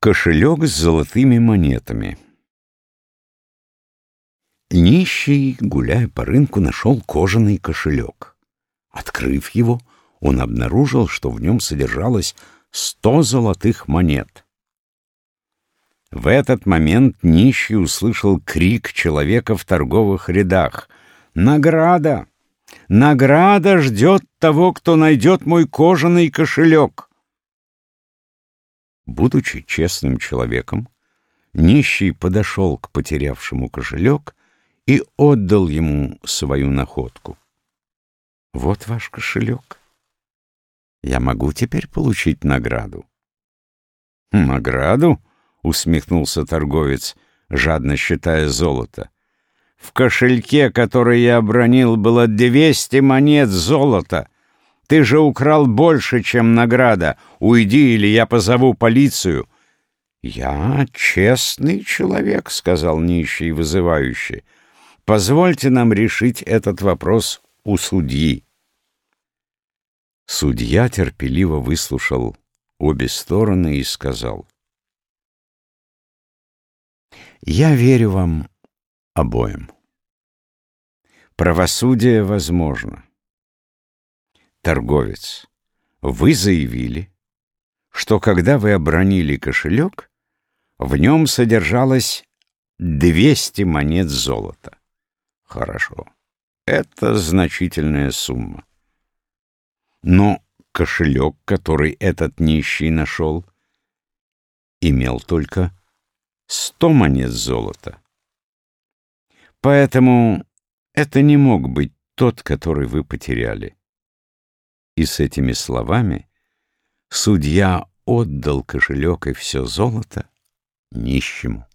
Кошелек с золотыми монетами. Нищий, гуляя по рынку, нашел кожаный кошелек. Открыв его, он обнаружил, что в нем содержалось сто золотых монет. В этот момент нищий услышал крик человека в торговых рядах. «Награда! Награда ждет того, кто найдет мой кожаный кошелек!» Будучи честным человеком, нищий подошел к потерявшему кошелек и отдал ему свою находку. «Вот ваш кошелек. Я могу теперь получить награду». «Награду?» — усмехнулся торговец, жадно считая золото. «В кошельке, который я обронил, было двести монет золота». Ты же украл больше, чем награда. Уйди, или я позову полицию». «Я честный человек», — сказал нищий вызывающий. «Позвольте нам решить этот вопрос у судьи». Судья терпеливо выслушал обе стороны и сказал. «Я верю вам обоим. Правосудие возможно торговец, вы заявили, что когда вы обронили кошелек, в нем содержалось 200 монет золота. Хорошо. Это значительная сумма. Но кошелек, который этот нищий нашел, имел только 100 монет золота. Поэтому это не мог быть тот, который вы потеряли. И с этими словами судья отдал кошелек и все золото нищему.